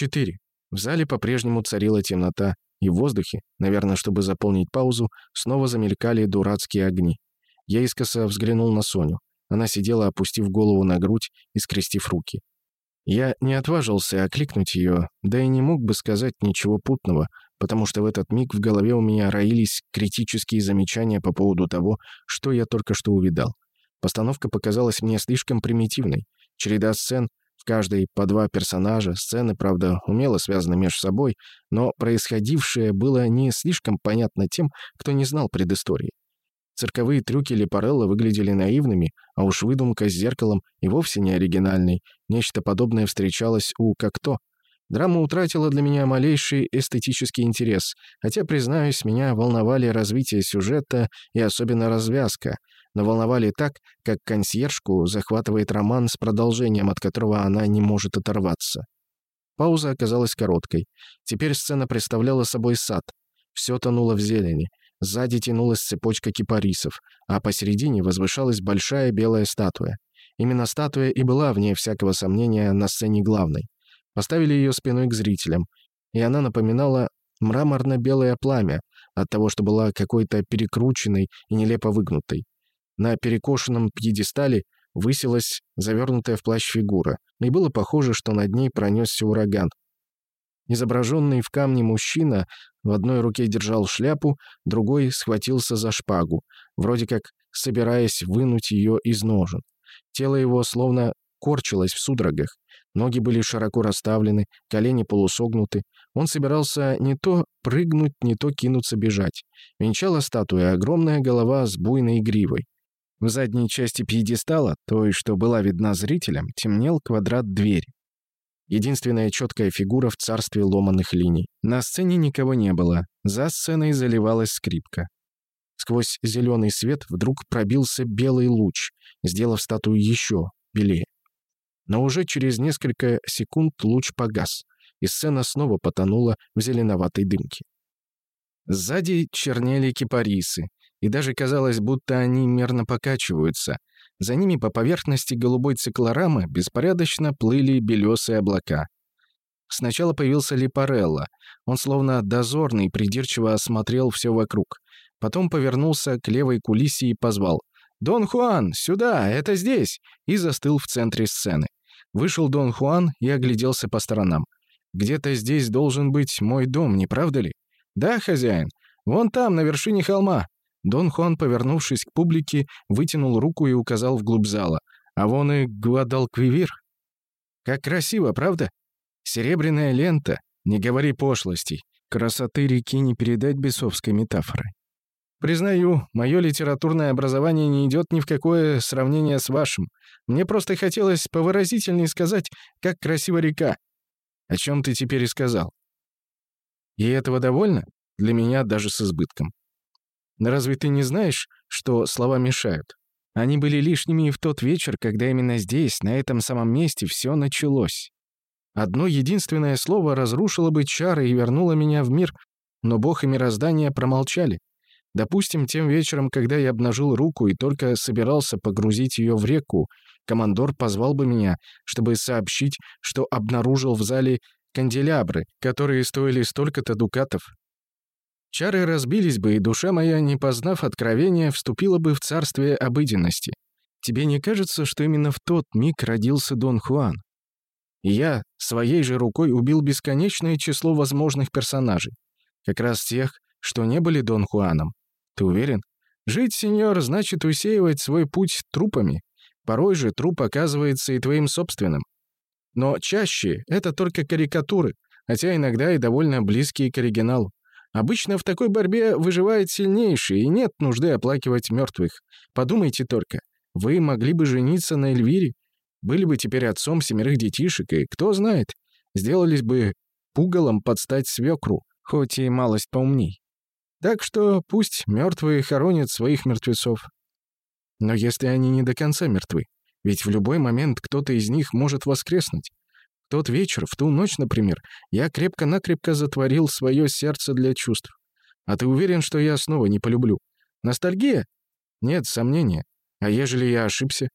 4. В зале по-прежнему царила темнота, и в воздухе, наверное, чтобы заполнить паузу, снова замелькали дурацкие огни. Я искоса взглянул на Соню. Она сидела, опустив голову на грудь и скрестив руки. Я не отважился окликнуть ее, да и не мог бы сказать ничего путного, потому что в этот миг в голове у меня роились критические замечания по поводу того, что я только что увидал. Постановка показалась мне слишком примитивной. Череда сцен, в каждой по два персонажа, сцены, правда, умело связаны между собой, но происходившее было не слишком понятно тем, кто не знал предыстории. Цирковые трюки Лепарелла выглядели наивными, а уж выдумка с зеркалом и вовсе не оригинальной. Нечто подобное встречалось у «Как-то». Драма утратила для меня малейший эстетический интерес, хотя, признаюсь, меня волновали развитие сюжета и особенно развязка, но волновали так, как консьержку захватывает роман с продолжением, от которого она не может оторваться. Пауза оказалась короткой. Теперь сцена представляла собой сад. Все тонуло в зелени. Сзади тянулась цепочка кипарисов, а посередине возвышалась большая белая статуя. Именно статуя и была, вне всякого сомнения, на сцене главной. Поставили ее спиной к зрителям, и она напоминала мраморно-белое пламя от того, что была какой-то перекрученной и нелепо выгнутой. На перекошенном пьедестале высилась завернутая в плащ фигура, и было похоже, что над ней пронесся ураган, Изображенный в камне мужчина в одной руке держал шляпу, другой схватился за шпагу, вроде как собираясь вынуть ее из ножен. Тело его словно корчилось в судорогах. Ноги были широко расставлены, колени полусогнуты. Он собирался не то прыгнуть, не то кинуться бежать. Венчала статуя огромная голова с буйной гривой. В задней части пьедестала, той, что была видна зрителям, темнел квадрат двери. Единственная четкая фигура в царстве ломаных линий. На сцене никого не было. За сценой заливалась скрипка. Сквозь зеленый свет вдруг пробился белый луч, сделав статую еще белее. Но уже через несколько секунд луч погас, и сцена снова потонула в зеленоватой дымке. Сзади чернели кипарисы, и даже казалось, будто они мерно покачиваются, за ними по поверхности голубой циклорамы беспорядочно плыли белесые облака. Сначала появился Липарелло. Он словно дозорный придирчиво осмотрел все вокруг. Потом повернулся к левой кулисе и позвал. «Дон Хуан, сюда, это здесь!» и застыл в центре сцены. Вышел Дон Хуан и огляделся по сторонам. «Где-то здесь должен быть мой дом, не правда ли?» «Да, хозяин. Вон там, на вершине холма. Дон Хуан, повернувшись к публике, вытянул руку и указал вглубь зала. «А вон и Гвадалквивир. Как красиво, правда? Серебряная лента. Не говори пошлостей. Красоты реки не передать бесовской метафорой. Признаю, мое литературное образование не идет ни в какое сравнение с вашим. Мне просто хотелось повыразительнее сказать, как красива река. О чем ты теперь и сказал. И этого довольно? Для меня даже с избытком. Разве ты не знаешь, что слова мешают? Они были лишними и в тот вечер, когда именно здесь, на этом самом месте, все началось. Одно единственное слово разрушило бы чары и вернуло меня в мир, но Бог и мироздание промолчали. Допустим, тем вечером, когда я обнажил руку и только собирался погрузить ее в реку, командор позвал бы меня, чтобы сообщить, что обнаружил в зале канделябры, которые стоили столько-то дукатов. Чары разбились бы, и душа моя, не познав откровения, вступила бы в царствие обыденности. Тебе не кажется, что именно в тот миг родился Дон Хуан? Я своей же рукой убил бесконечное число возможных персонажей. Как раз тех, что не были Дон Хуаном. Ты уверен? Жить, сеньор, значит усеивать свой путь трупами. Порой же труп оказывается и твоим собственным. Но чаще это только карикатуры, хотя иногда и довольно близкие к оригиналу. Обычно в такой борьбе выживает сильнейший, и нет нужды оплакивать мертвых. Подумайте только, вы могли бы жениться на Эльвире, были бы теперь отцом семерых детишек, и, кто знает, сделались бы пугалом под стать свекру, хоть и малость поумней. Так что пусть мертвые хоронят своих мертвецов. Но если они не до конца мертвы, ведь в любой момент кто-то из них может воскреснуть тот вечер, в ту ночь, например, я крепко-накрепко затворил свое сердце для чувств. А ты уверен, что я снова не полюблю? Ностальгия? Нет, сомнения. А ежели я ошибся?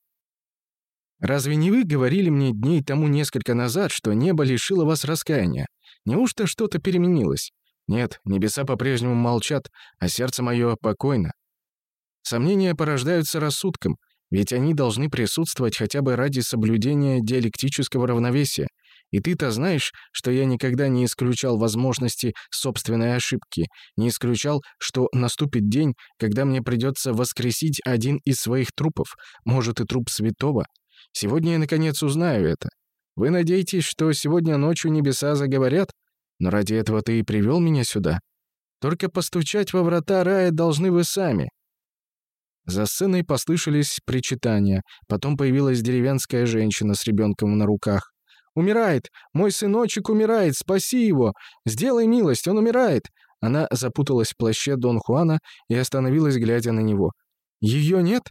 Разве не вы говорили мне дней тому несколько назад, что небо лишило вас раскаяния? Неужто что-то переменилось? Нет, небеса по-прежнему молчат, а сердце мое покойно. Сомнения порождаются рассудком, ведь они должны присутствовать хотя бы ради соблюдения диалектического равновесия. И ты-то знаешь, что я никогда не исключал возможности собственной ошибки, не исключал, что наступит день, когда мне придется воскресить один из своих трупов, может и труп святого. Сегодня я, наконец, узнаю это. Вы надеетесь, что сегодня ночью небеса заговорят? Но ради этого ты и привел меня сюда. Только постучать во врата рая должны вы сами. За сценой послышались причитания. Потом появилась деревенская женщина с ребенком на руках. «Умирает! Мой сыночек умирает! Спаси его! Сделай милость, он умирает!» Она запуталась в плаще Дон Хуана и остановилась, глядя на него. «Ее нет?»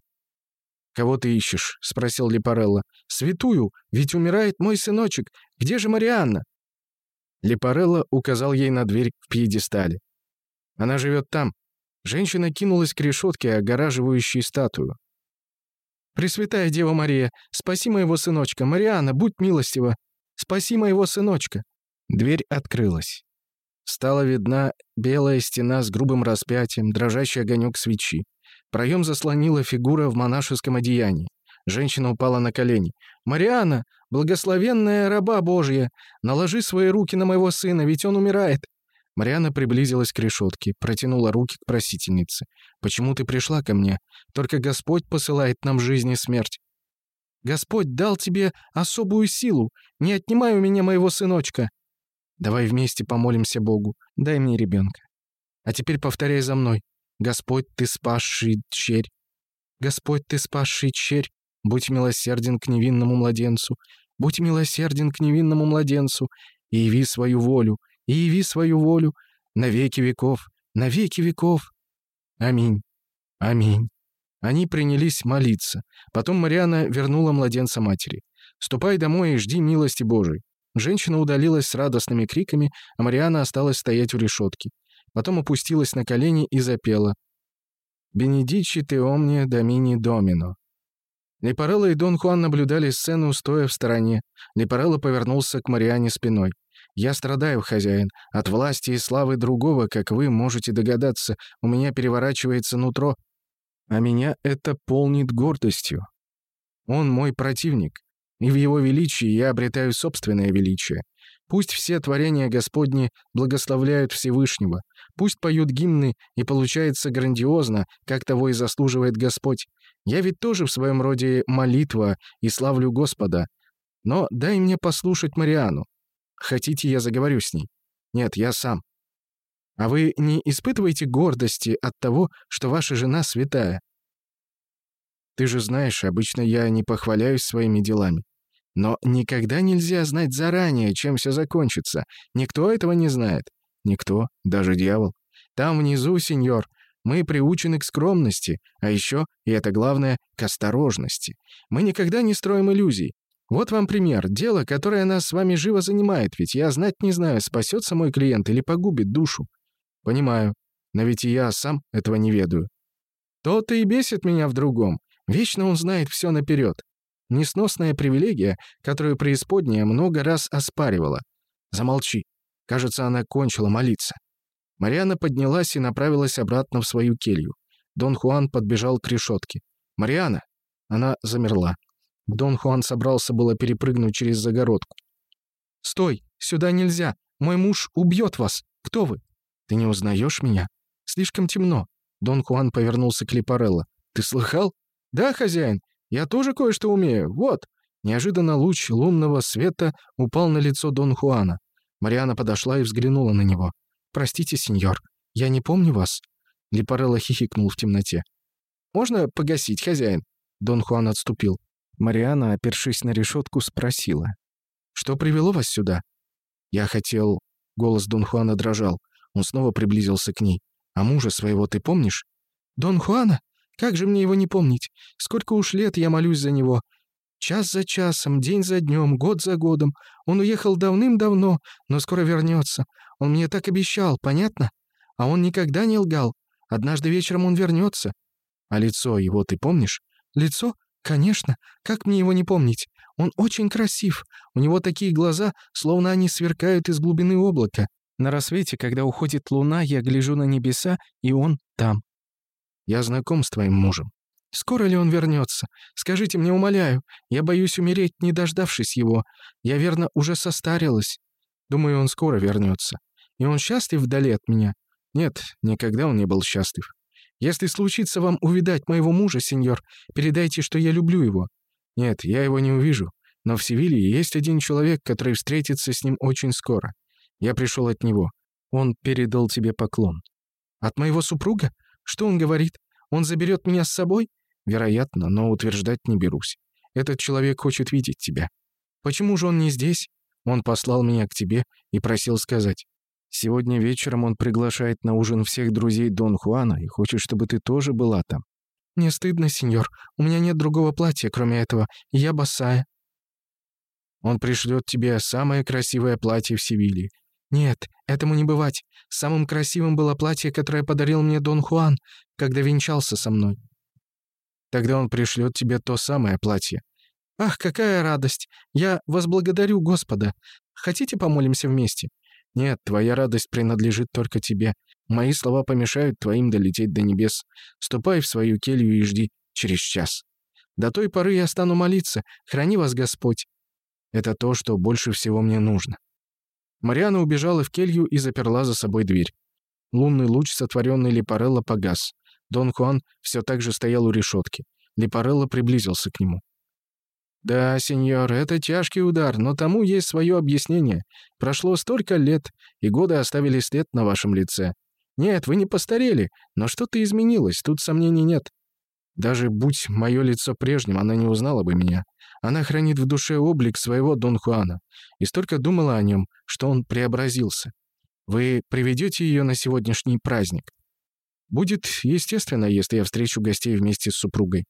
«Кого ты ищешь?» — спросил Липарелло. «Святую, ведь умирает мой сыночек. Где же Марианна?» Липарелло указал ей на дверь в пьедестале. «Она живет там». Женщина кинулась к решетке, огораживающей статую. «Пресвятая Дева Мария, спаси моего сыночка! Марианна, будь милостива! Спаси моего сыночка!» Дверь открылась. Стала видна белая стена с грубым распятием, дрожащий огонек свечи. Проем заслонила фигура в монашеском одеянии. Женщина упала на колени. «Мариана, благословенная раба Божья, наложи свои руки на моего сына, ведь он умирает». Мариана приблизилась к решетке, протянула руки к просительнице. «Почему ты пришла ко мне? Только Господь посылает нам жизнь и смерть». «Господь дал тебе особую силу. Не отнимай у меня моего сыночка». «Давай вместе помолимся Богу. Дай мне ребенка. А теперь повторяй за мной. Господь, Ты спасший черь! Господь, Ты спасший черь! Будь милосерден к невинному младенцу! Будь милосерден к невинному младенцу! И яви свою волю! И яви свою волю! На веки веков! На веки веков! Аминь! Аминь!» Они принялись молиться. Потом Мариана вернула младенца матери. «Ступай домой и жди милости Божией». Женщина удалилась с радостными криками, а Мариана осталась стоять у решетки потом опустилась на колени и запела «Бенедичи те омне домини домино». Лепарелло и Дон Хуан наблюдали сцену, стоя в стороне. Лепарелло повернулся к Мариане спиной. «Я страдаю, хозяин. От власти и славы другого, как вы можете догадаться, у меня переворачивается нутро, а меня это полнит гордостью. Он мой противник, и в его величии я обретаю собственное величие. Пусть все творения Господни благословляют Всевышнего, пусть поют гимны и получается грандиозно, как того и заслуживает Господь. Я ведь тоже в своем роде молитва и славлю Господа. Но дай мне послушать Мариану. Хотите, я заговорю с ней? Нет, я сам. А вы не испытываете гордости от того, что ваша жена святая? Ты же знаешь, обычно я не похваляюсь своими делами. Но никогда нельзя знать заранее, чем все закончится. Никто этого не знает. Никто, даже дьявол. Там внизу, сеньор, мы приучены к скромности, а еще, и это главное, к осторожности. Мы никогда не строим иллюзий. Вот вам пример. Дело, которое нас с вами живо занимает, ведь я знать не знаю, спасется мой клиент или погубит душу. Понимаю. Но ведь и я сам этого не ведаю. То-то и бесит меня в другом. Вечно он знает все наперед. Несносная привилегия, которую преисподняя много раз оспаривала. Замолчи. Кажется, она кончила молиться. Мариана поднялась и направилась обратно в свою келью. Дон Хуан подбежал к решетке. «Мариана!» Она замерла. Дон Хуан собрался было перепрыгнуть через загородку. «Стой! Сюда нельзя! Мой муж убьет вас! Кто вы?» «Ты не узнаешь меня? Слишком темно!» Дон Хуан повернулся к Липарелло. «Ты слыхал?» «Да, хозяин. Я тоже кое-что умею. Вот!» Неожиданно луч лунного света упал на лицо Дон Хуана. Мариана подошла и взглянула на него. «Простите, сеньор, я не помню вас». Липарелло хихикнул в темноте. «Можно погасить, хозяин?» Дон Хуан отступил. Мариана, опершись на решетку, спросила. «Что привело вас сюда?» «Я хотел...» Голос Дон Хуана дрожал. Он снова приблизился к ней. «А мужа своего ты помнишь?» «Дон Хуана? Как же мне его не помнить? Сколько уж лет я молюсь за него. Час за часом, день за днем, год за годом. Он уехал давным-давно, но скоро вернется. Он мне так обещал, понятно? А он никогда не лгал. Однажды вечером он вернется. А лицо его ты помнишь? Лицо? «Конечно. Как мне его не помнить? Он очень красив. У него такие глаза, словно они сверкают из глубины облака. На рассвете, когда уходит луна, я гляжу на небеса, и он там. Я знаком с твоим мужем. Скоро ли он вернется? Скажите мне, умоляю. Я боюсь умереть, не дождавшись его. Я, верно, уже состарилась. Думаю, он скоро вернется. И он счастлив вдали от меня? Нет, никогда он не был счастлив. Если случится вам увидать моего мужа, сеньор, передайте, что я люблю его. Нет, я его не увижу. Но в Севилье есть один человек, который встретится с ним очень скоро. Я пришел от него. Он передал тебе поклон. От моего супруга? Что он говорит? Он заберет меня с собой? Вероятно, но утверждать не берусь. Этот человек хочет видеть тебя. Почему же он не здесь? Он послал меня к тебе и просил сказать. Сегодня вечером он приглашает на ужин всех друзей Дон Хуана и хочет, чтобы ты тоже была там. «Не стыдно, сеньор. У меня нет другого платья, кроме этого, я босая». «Он пришлет тебе самое красивое платье в Севилье». «Нет, этому не бывать. Самым красивым было платье, которое подарил мне Дон Хуан, когда венчался со мной». «Тогда он пришлет тебе то самое платье». «Ах, какая радость! Я возблагодарю Господа. Хотите, помолимся вместе?» «Нет, твоя радость принадлежит только тебе. Мои слова помешают твоим долететь до небес. Ступай в свою келью и жди через час. До той поры я стану молиться. Храни вас Господь. Это то, что больше всего мне нужно». Мариана убежала в келью и заперла за собой дверь. Лунный луч, сотворенный Липарелло, погас. Дон Хуан все так же стоял у решетки. Липарелло приблизился к нему. «Да, сеньор, это тяжкий удар, но тому есть свое объяснение. Прошло столько лет, и годы оставили след на вашем лице. Нет, вы не постарели, но что-то изменилось, тут сомнений нет. Даже будь мое лицо прежним, она не узнала бы меня. Она хранит в душе облик своего Дон Хуана и столько думала о нем, что он преобразился. Вы приведете ее на сегодняшний праздник? Будет естественно, если я встречу гостей вместе с супругой.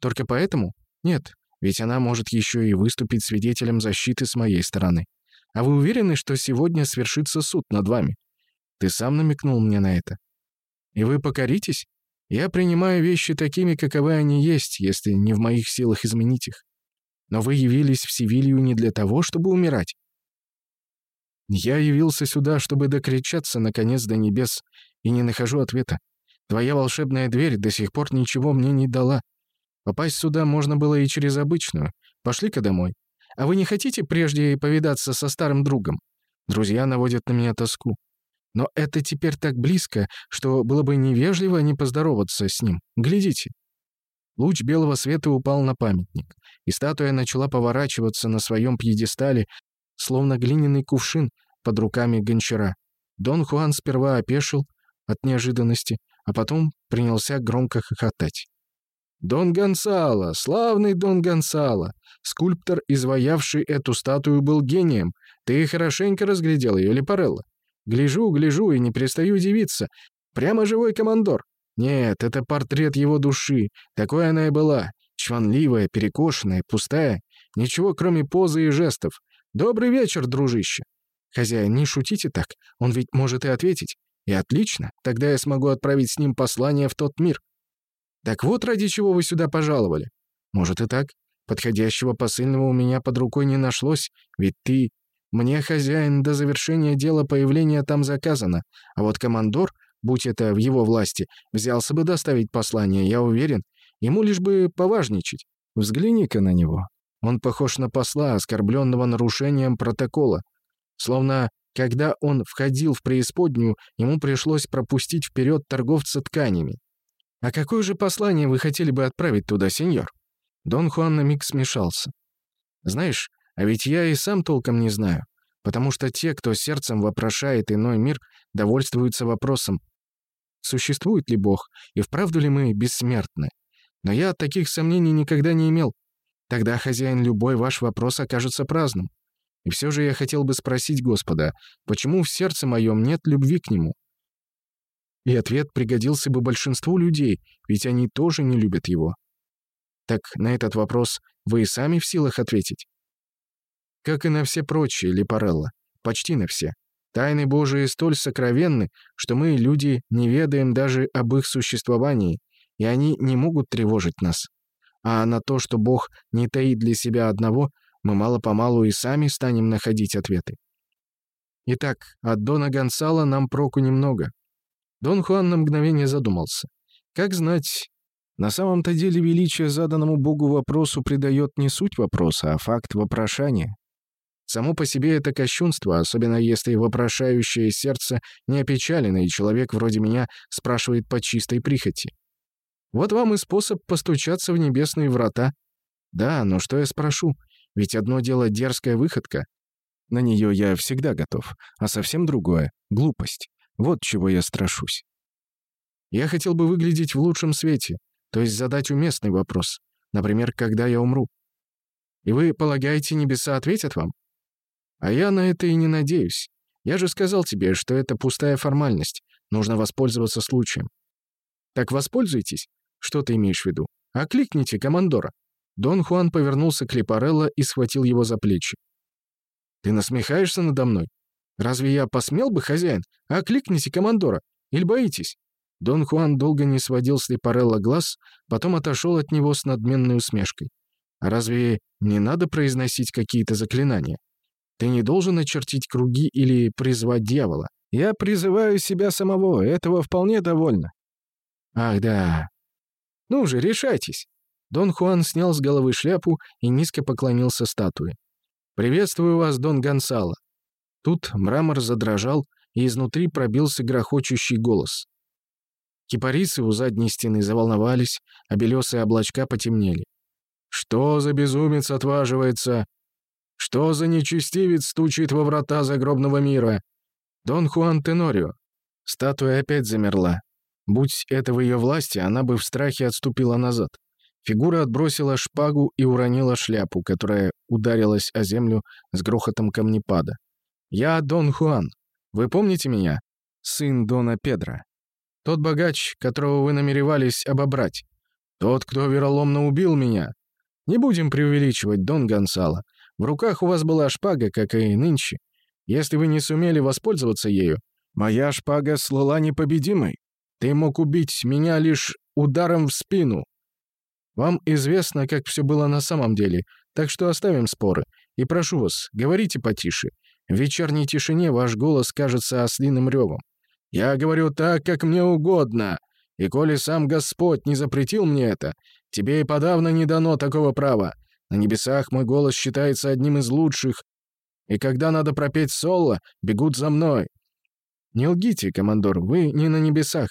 Только поэтому? Нет, ведь она может еще и выступить свидетелем защиты с моей стороны. А вы уверены, что сегодня свершится суд над вами? Ты сам намекнул мне на это. И вы покоритесь? Я принимаю вещи такими, каковы они есть, если не в моих силах изменить их. Но вы явились в Севилью не для того, чтобы умирать. Я явился сюда, чтобы докричаться, наконец, до небес, и не нахожу ответа. Твоя волшебная дверь до сих пор ничего мне не дала. Попасть сюда можно было и через обычную. Пошли-ка домой. А вы не хотите прежде повидаться со старым другом? Друзья наводят на меня тоску. Но это теперь так близко, что было бы невежливо не поздороваться с ним. Глядите». Луч белого света упал на памятник, и статуя начала поворачиваться на своем пьедестале, словно глиняный кувшин под руками гончара. Дон Хуан сперва опешил от неожиданности, а потом принялся громко хохотать. «Дон Гонсало! Славный Дон Гонсало! Скульптор, изваявший эту статую, был гением. Ты хорошенько разглядел ее, Лепарелло. Гляжу, гляжу и не перестаю удивиться. Прямо живой командор. Нет, это портрет его души. Такой она и была. Чванливая, перекошенная, пустая. Ничего, кроме позы и жестов. Добрый вечер, дружище. Хозяин, не шутите так. Он ведь может и ответить. И отлично. Тогда я смогу отправить с ним послание в тот мир. Так вот ради чего вы сюда пожаловали. Может и так. Подходящего посыльного у меня под рукой не нашлось, ведь ты мне, хозяин, до завершения дела появления там заказано, а вот командор, будь это в его власти, взялся бы доставить послание, я уверен. Ему лишь бы поважничать. Взгляни-ка на него. Он похож на посла, оскорбленного нарушением протокола. Словно, когда он входил в преисподнюю, ему пришлось пропустить вперед торговца тканями. «А какое же послание вы хотели бы отправить туда, сеньор?» Дон Хуан на миг смешался. «Знаешь, а ведь я и сам толком не знаю, потому что те, кто сердцем вопрошает иной мир, довольствуются вопросом, существует ли Бог и вправду ли мы бессмертны. Но я таких сомнений никогда не имел. Тогда, хозяин, любой ваш вопрос окажется праздным. И все же я хотел бы спросить Господа, почему в сердце моем нет любви к Нему? И ответ пригодился бы большинству людей, ведь они тоже не любят Его. Так на этот вопрос вы и сами в силах ответить? Как и на все прочие Липарелла. Почти на все. Тайны Божии столь сокровенны, что мы, люди, не ведаем даже об их существовании, и они не могут тревожить нас. а на то, что Бог не таит для себя одного, мы мало-помалу и сами станем находить ответы. Итак, от Дона Гонсала нам проку немного. Дон Хуан на мгновение задумался. Как знать, на самом-то деле величие заданному Богу вопросу придает не суть вопроса, а факт вопрошания. Само по себе это кощунство, особенно если вопрошающее сердце не опечалено, и человек вроде меня спрашивает по чистой прихоти. Вот вам и способ постучаться в небесные врата. Да, но что я спрошу? Ведь одно дело дерзкая выходка. На нее я всегда готов. А совсем другое — глупость. Вот чего я страшусь. Я хотел бы выглядеть в лучшем свете, то есть задать уместный вопрос. Например, когда я умру. И вы полагаете, небеса ответят вам? А я на это и не надеюсь. Я же сказал тебе, что это пустая формальность. Нужно воспользоваться случаем. Так воспользуйтесь. Что ты имеешь в виду? Окликните командора. Дон Хуан повернулся к Лепарелло и схватил его за плечи. Ты насмехаешься надо мной? Разве я посмел бы, хозяин? Окликните командора. Или боитесь? Дон Хуан долго не сводил с Лепарелло глаз, потом отошел от него с надменной усмешкой. А разве не надо произносить какие-то заклинания? Ты не должен очертить круги или призвать дьявола. Я призываю себя самого, этого вполне довольно. Ах, да. Ну же, решайтесь. Дон Хуан снял с головы шляпу и низко поклонился статуе. «Приветствую вас, Дон Гонсало». Тут мрамор задрожал, и изнутри пробился грохочущий голос. Кипарисы у задней стены заволновались, а белесые облачка потемнели. «Что за безумец отваживается что за нечестивец стучит во врата загробного мира? Дон Хуан Тенорио. Статуя опять замерла. Будь это в ее власти, она бы в страхе отступила назад. Фигура отбросила шпагу и уронила шляпу, которая ударилась о землю с грохотом камнепада. «Я Дон Хуан. Вы помните меня? Сын Дона Педро. Тот богач, которого вы намеревались обобрать. Тот, кто вероломно убил меня. Не будем преувеличивать, Дон Гонсало. В руках у вас была шпага, как и нынче. Если вы не сумели воспользоваться ею, моя шпага слыла непобедимой. Ты мог убить меня лишь ударом в спину. Вам известно, как все было на самом деле, так что оставим споры. И прошу вас, говорите потише. В вечерней тишине ваш голос кажется ослиным ревом. Я говорю так, как мне угодно. И коли сам Господь не запретил мне это, тебе и подавно не дано такого права. На небесах мой голос считается одним из лучших, и когда надо пропеть соло, бегут за мной. Не лгите, командор, вы не на небесах.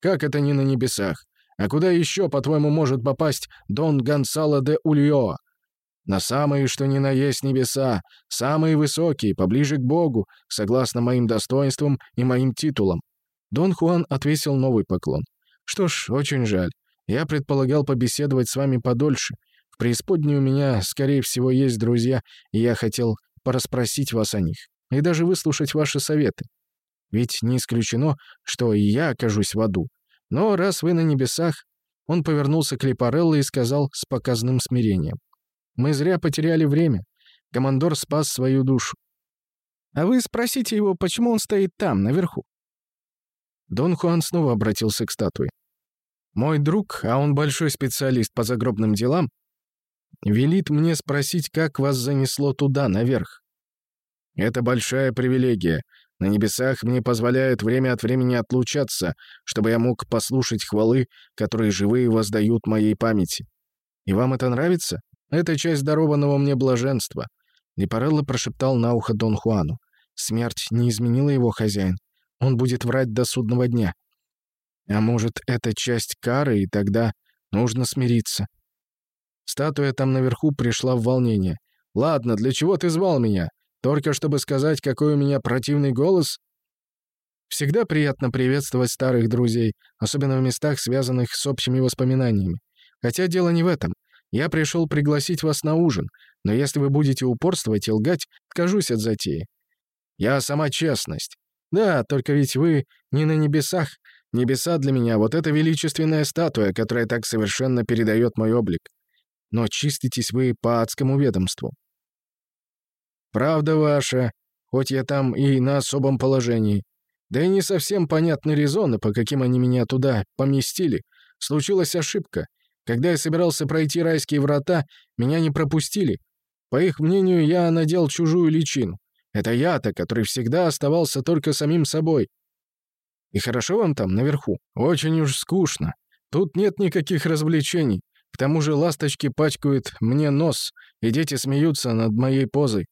Как это не на небесах? А куда еще, по-твоему, может попасть Дон Гонсало де Ульоа? На самые, что ни на есть небеса, самые высокие, поближе к Богу, согласно моим достоинствам и моим титулам. Дон Хуан отвесил новый поклон. Что ж, очень жаль. Я предполагал побеседовать с вами подольше преисподней у меня, скорее всего, есть друзья, и я хотел порасспросить вас о них, и даже выслушать ваши советы. Ведь не исключено, что и я окажусь в аду. Но раз вы на небесах...» Он повернулся к Лепарелло и сказал с показным смирением. «Мы зря потеряли время. Командор спас свою душу. А вы спросите его, почему он стоит там, наверху?» Дон Хуан снова обратился к статуе. «Мой друг, а он большой специалист по загробным делам, Велит мне спросить, как вас занесло туда, наверх. Это большая привилегия. На небесах мне позволяют время от времени отлучаться, чтобы я мог послушать хвалы, которые живые воздают моей памяти. И вам это нравится? Это часть дарованного мне блаженства. Лепарелло прошептал на ухо Дон Хуану. Смерть не изменила его хозяин. Он будет врать до судного дня. А может, это часть кары, и тогда нужно смириться. Статуя там наверху пришла в волнение. «Ладно, для чего ты звал меня? Только чтобы сказать, какой у меня противный голос?» Всегда приятно приветствовать старых друзей, особенно в местах, связанных с общими воспоминаниями. Хотя дело не в этом. Я пришел пригласить вас на ужин, но если вы будете упорствовать и лгать, откажусь от затеи. Я сама честность. Да, только ведь вы не на небесах. Небеса для меня — вот эта величественная статуя, которая так совершенно передает мой облик но чиститесь вы по адскому ведомству. Правда ваша, хоть я там и на особом положении. Да и не совсем понятны резоны, по каким они меня туда поместили. Случилась ошибка. Когда я собирался пройти райские врата, меня не пропустили. По их мнению, я надел чужую личину. Это я-то, который всегда оставался только самим собой. И хорошо вам там, наверху? Очень уж скучно. Тут нет никаких развлечений. К тому же ласточки пачкают мне нос, и дети смеются над моей позой.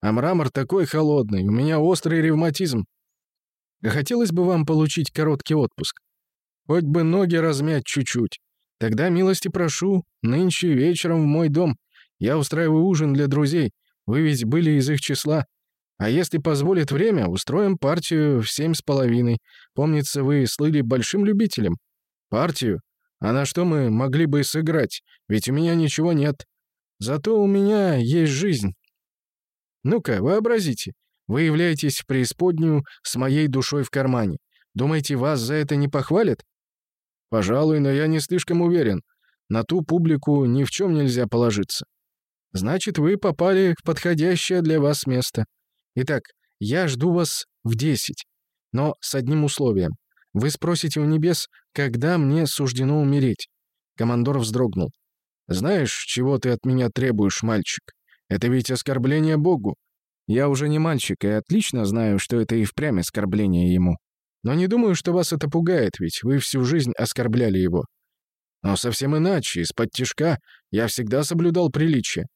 А мрамор такой холодный, у меня острый ревматизм. Хотелось бы вам получить короткий отпуск. Хоть бы ноги размять чуть-чуть. Тогда милости прошу, нынче вечером в мой дом. Я устраиваю ужин для друзей. Вы ведь были из их числа. А если позволит время, устроим партию в семь с половиной. Помнится, вы слыли большим любителем. Партию? А на что мы могли бы сыграть? Ведь у меня ничего нет. Зато у меня есть жизнь. Ну-ка, вообразите. Вы являетесь в преисподнюю с моей душой в кармане. Думаете, вас за это не похвалят? Пожалуй, но я не слишком уверен. На ту публику ни в чем нельзя положиться. Значит, вы попали в подходящее для вас место. Итак, я жду вас в десять, но с одним условием. Вы спросите у небес, когда мне суждено умереть. Командор вздрогнул. Знаешь, чего ты от меня требуешь, мальчик? Это ведь оскорбление Богу. Я уже не мальчик и отлично знаю, что это и впрямь оскорбление ему. Но не думаю, что вас это пугает, ведь вы всю жизнь оскорбляли его. Но совсем иначе, из-под тишка я всегда соблюдал приличие.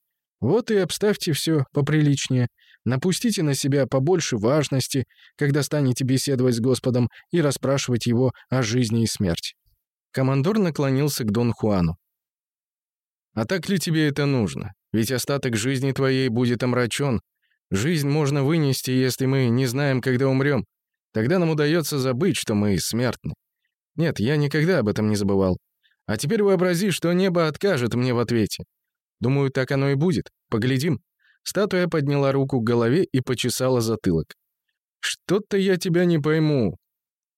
Вот и обставьте все поприличнее. Напустите на себя побольше важности, когда станете беседовать с Господом и расспрашивать его о жизни и смерти». Командор наклонился к Дон Хуану. «А так ли тебе это нужно? Ведь остаток жизни твоей будет омрачен. Жизнь можно вынести, если мы не знаем, когда умрем. Тогда нам удается забыть, что мы смертны. Нет, я никогда об этом не забывал. А теперь вообрази, что небо откажет мне в ответе. Думаю, так оно и будет. Поглядим». Статуя подняла руку к голове и почесала затылок. «Что-то я тебя не пойму.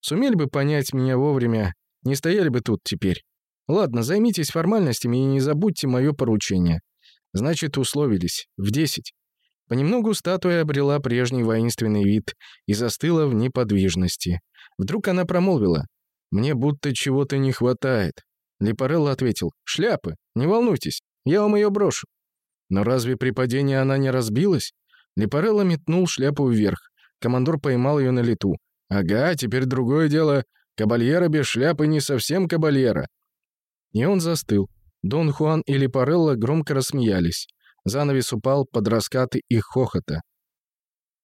Сумели бы понять меня вовремя, не стояли бы тут теперь. Ладно, займитесь формальностями и не забудьте мое поручение. Значит, условились. В десять». Понемногу статуя обрела прежний воинственный вид и застыла в неподвижности. Вдруг она промолвила. «Мне будто чего-то не хватает». Лепарелло ответил. «Шляпы. Не волнуйтесь. Я вам ее брошу». Но разве при падении она не разбилась? Лепарелло метнул шляпу вверх. Командор поймал ее на лету. «Ага, теперь другое дело. Кабальера без шляпы не совсем кабальера». И он застыл. Дон Хуан и Лепарелло громко рассмеялись. Занавес упал под раскаты их хохота.